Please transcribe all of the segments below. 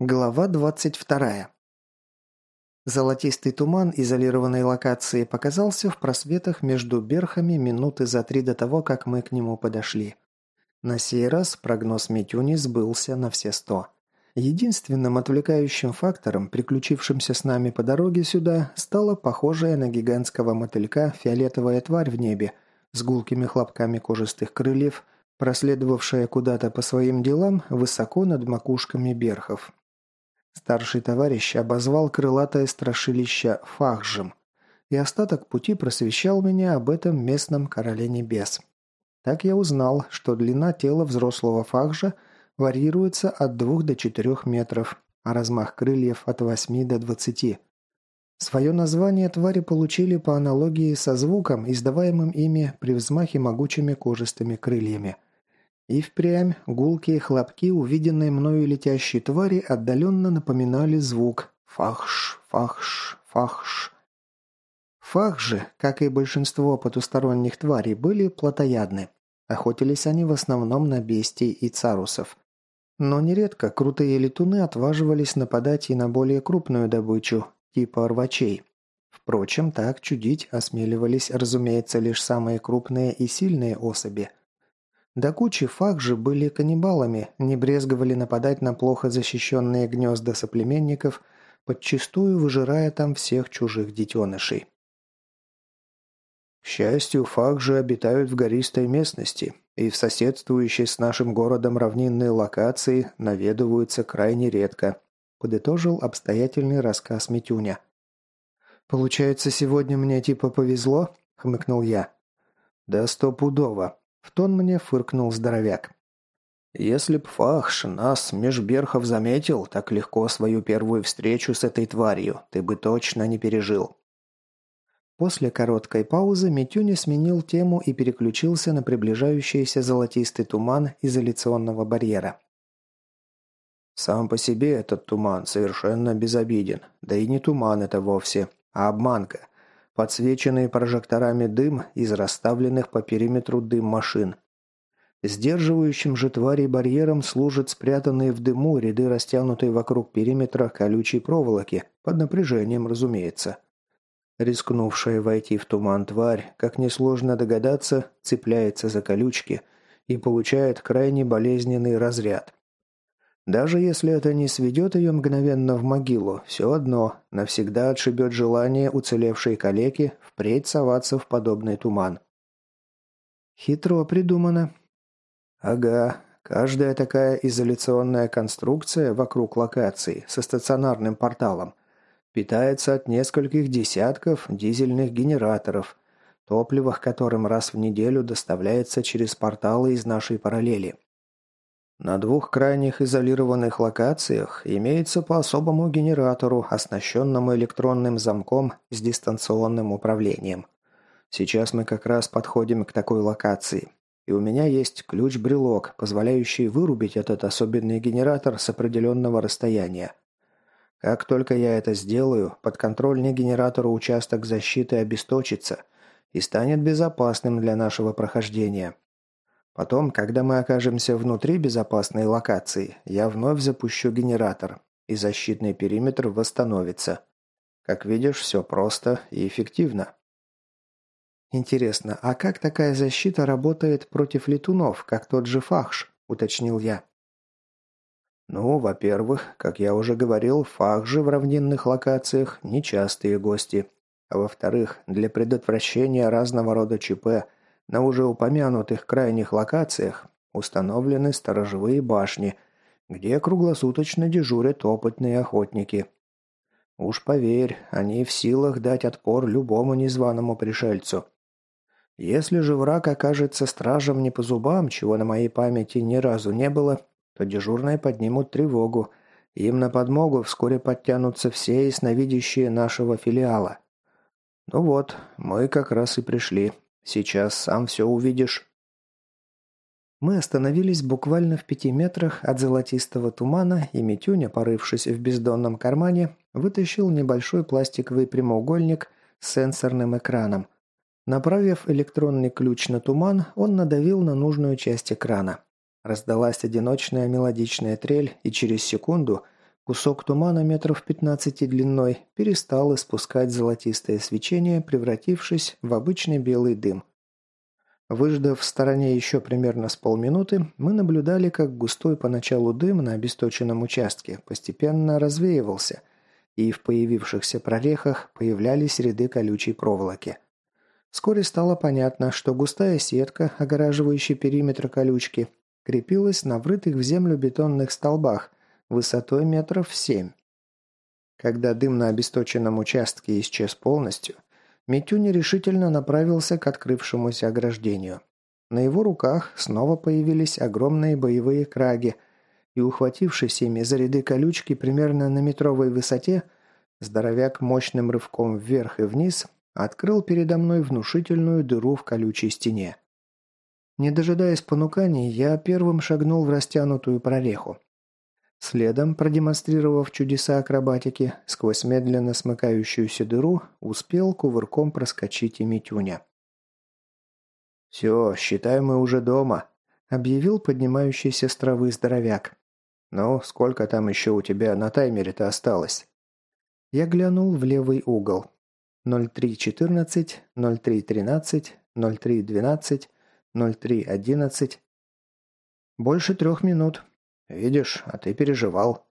Глава 22. Золотистый туман изолированной локации показался в просветах между берхами минуты за три до того, как мы к нему подошли. На сей раз прогноз Митюни сбылся на все сто. Единственным отвлекающим фактором, приключившимся с нами по дороге сюда, стала похожая на гигантского мотылька фиолетовая тварь в небе с гулкими хлопками кожистых крыльев, проследовавшая куда-то по своим делам высоко над макушками берхов, Старший товарищ обозвал крылатое страшилище Фахжем, и остаток пути просвещал меня об этом местном короле небес. Так я узнал, что длина тела взрослого Фахжа варьируется от 2 до 4 метров, а размах крыльев от 8 до 20. Свое название твари получили по аналогии со звуком, издаваемым ими при взмахе могучими кожистыми крыльями. И впрямь гулкие хлопки, увиденные мною летящей твари, отдаленно напоминали звук «фахш, фахш, фахш». Фахжи, как и большинство потусторонних тварей, были плотоядны. Охотились они в основном на бестий и царусов. Но нередко крутые летуны отваживались нападать и на более крупную добычу, типа рвачей. Впрочем, так чудить осмеливались, разумеется, лишь самые крупные и сильные особи – до кучи факжи были каннибалами, не брезговали нападать на плохо защищенные гнезда соплеменников, подчистую выжирая там всех чужих детенышей. К счастью, факжи обитают в гористой местности, и в соседствующей с нашим городом равнинной локации наведываются крайне редко, подытожил обстоятельный рассказ Митюня. «Получается, сегодня мне типа повезло?» – хмыкнул я. «Да стопудово», в тон мне фыркнул здоровяк. «Если б Фахш нас, межберхов, заметил, так легко свою первую встречу с этой тварью, ты бы точно не пережил». После короткой паузы Митюня сменил тему и переключился на приближающийся золотистый туман изоляционного барьера. Сам по себе этот туман совершенно безобиден. Да и не туман это вовсе, а обманка подсвеченный прожекторами дым из расставленных по периметру дым-машин. Сдерживающим же тварей барьером служат спрятанные в дыму ряды растянутой вокруг периметра колючей проволоки, под напряжением, разумеется. Рискнувшая войти в туман тварь, как несложно догадаться, цепляется за колючки и получает крайне болезненный разряд. Даже если это не сведет ее мгновенно в могилу, все одно навсегда отшибет желание уцелевшей калеки впредь соваться в подобный туман. Хитро придумано. Ага, каждая такая изоляционная конструкция вокруг локации со стационарным порталом питается от нескольких десятков дизельных генераторов, топливо которым раз в неделю доставляется через порталы из нашей параллели. На двух крайних изолированных локациях имеется по особому генератору, оснащенному электронным замком с дистанционным управлением. Сейчас мы как раз подходим к такой локации. И у меня есть ключ-брелок, позволяющий вырубить этот особенный генератор с определенного расстояния. Как только я это сделаю, подконтрольный генератору участок защиты обесточится и станет безопасным для нашего прохождения. Потом, когда мы окажемся внутри безопасной локации, я вновь запущу генератор, и защитный периметр восстановится. Как видишь, все просто и эффективно. Интересно, а как такая защита работает против летунов, как тот же Фахш, уточнил я. Ну, во-первых, как я уже говорил, Фахжи в равнинных локациях – нечастые гости. А во-вторых, для предотвращения разного рода ЧП на уже упомянутых крайних локациях установлены сторожевые башни, где круглосуточно дежурят опытные охотники. Уж поверь, они в силах дать отпор любому незваному пришельцу. Если же враг окажется стражем не по зубам, чего на моей памяти ни разу не было, то дежурные поднимут тревогу. Им на подмогу вскоре подтянутся все ясновидящие нашего филиала. Ну вот, мы как раз и пришли. Сейчас сам все увидишь». Мы остановились буквально в пяти метрах от золотистого тумана, и Митюня, порывшись в бездонном кармане, вытащил небольшой пластиковый прямоугольник с сенсорным экраном. Направив электронный ключ на туман, он надавил на нужную часть экрана. Раздалась одиночная мелодичная трель, и через секунду Кусок тумана метров 15 длиной перестал испускать золотистое свечение, превратившись в обычный белый дым. Выждав в стороне еще примерно с полминуты, мы наблюдали, как густой поначалу дым на обесточенном участке постепенно развеивался, и в появившихся прорехах появлялись ряды колючей проволоки. Вскоре стало понятно, что густая сетка, огораживающая периметр колючки, крепилась на врытых в землю бетонных столбах, высотой метров семь. Когда дым на обесточенном участке исчез полностью, Митюни решительно направился к открывшемуся ограждению. На его руках снова появились огромные боевые краги, и, ухватившись ими за ряды колючки примерно на метровой высоте, здоровяк мощным рывком вверх и вниз открыл передо мной внушительную дыру в колючей стене. Не дожидаясь понуканий, я первым шагнул в растянутую прореху. Следом, продемонстрировав чудеса акробатики, сквозь медленно смыкающуюся дыру, успел кувырком проскочить и Митюня. «Все, считай, мы уже дома», — объявил поднимающийся с травы здоровяк. «Ну, сколько там еще у тебя на таймере-то осталось?» Я глянул в левый угол. 03.14, 03.13, 03.12, 03.11. Больше трех минут. «Видишь, а ты переживал».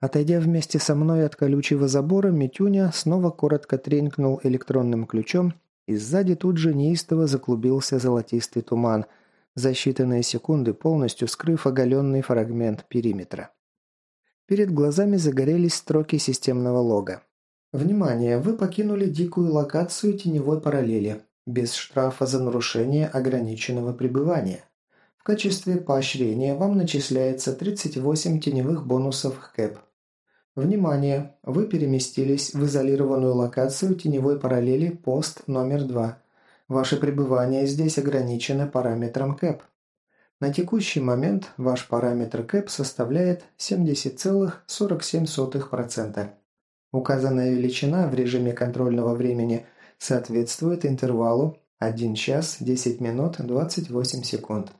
Отойдя вместе со мной от колючего забора, Митюня снова коротко тренькнул электронным ключом, и сзади тут же неистово заклубился золотистый туман, за считанные секунды полностью скрыв оголенный фрагмент периметра. Перед глазами загорелись строки системного лога. «Внимание! Вы покинули дикую локацию теневой параллели. Без штрафа за нарушение ограниченного пребывания. В качестве поощрения вам начисляется 38 теневых бонусов ХКЭП. Внимание! Вы переместились в изолированную локацию теневой параллели пост номер 2. Ваше пребывание здесь ограничено параметром КЭП. На текущий момент ваш параметр КЭП составляет 70,47%. Указанная величина в режиме контрольного времени соответствует интервалу 1 час 10 минут 28 секунд.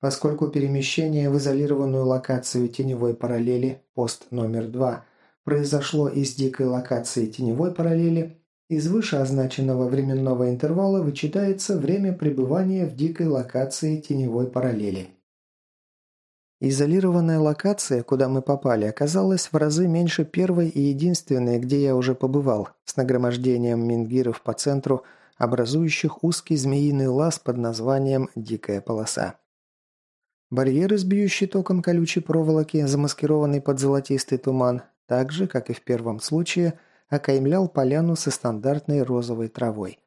Поскольку перемещение в изолированную локацию теневой параллели, пост номер 2, произошло из дикой локации теневой параллели, из вышеозначенного временного интервала вычитается время пребывания в дикой локации теневой параллели. Изолированная локация, куда мы попали, оказалась в разы меньше первой и единственной, где я уже побывал, с нагромождением мингиров по центру, образующих узкий змеиный лаз под названием «Дикая полоса». Барьер из бьющей током колючей проволоки, замаскированный под золотистый туман, так же, как и в первом случае, окаймлял поляну со стандартной розовой травой.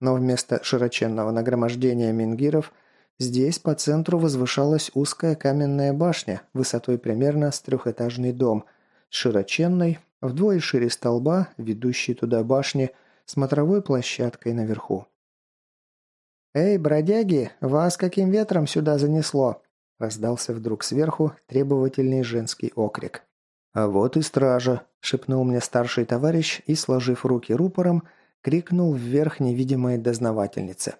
Но вместо широченного нагромождения мингиров здесь по центру возвышалась узкая каменная башня высотой примерно с трехэтажный дом, с широченной, вдвое шире столба, ведущей туда башни, смотровой площадкой наверху. «Эй, бродяги, вас каким ветром сюда занесло?» Раздался вдруг сверху требовательный женский окрик. «А вот и стража!» – шепнул мне старший товарищ и, сложив руки рупором, крикнул вверх невидимой дознавательнице.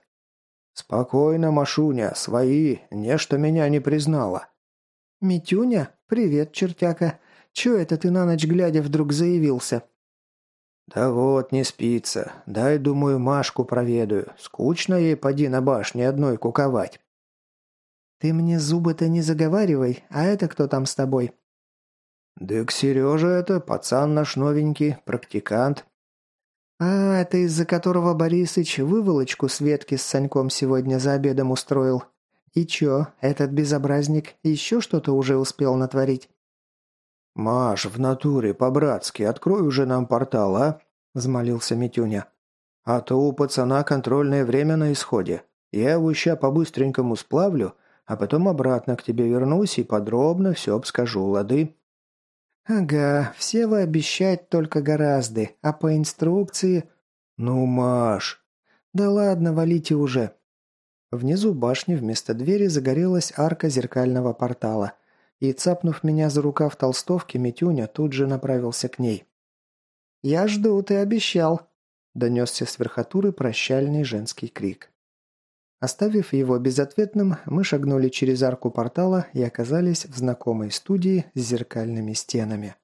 «Спокойно, Машуня, свои, нечто меня не признала». «Митюня? Привет, чертяка. Чё это ты на ночь глядя вдруг заявился?» «Да вот, не спится. Дай, думаю, Машку проведаю. Скучно ей поди на башне одной куковать». «Ты мне зубы-то не заговаривай, а это кто там с тобой?» «Дык Сережа это, пацан наш новенький, практикант». «А, это из-за которого Борисыч выволочку Светки с Саньком сегодня за обедом устроил. И чё, этот безобразник еще что-то уже успел натворить?» «Маш, в натуре, по-братски, открой уже нам портал, а?» – взмолился Митюня. «А то у пацана контрольное время на исходе. Я его ща по-быстренькому сплавлю, а потом обратно к тебе вернусь и подробно все обскажу, лады?» «Ага, все вы обещать только гораздо, а по инструкции...» «Ну, Маш...» «Да ладно, валите уже». Внизу башни вместо двери загорелась арка зеркального портала, и, цапнув меня за рукав толстовки, Митюня тут же направился к ней. «Я жду, ты обещал», — донесся с верхотуры прощальный женский крик. Оставив его безответным, мы шагнули через арку портала и оказались в знакомой студии с зеркальными стенами.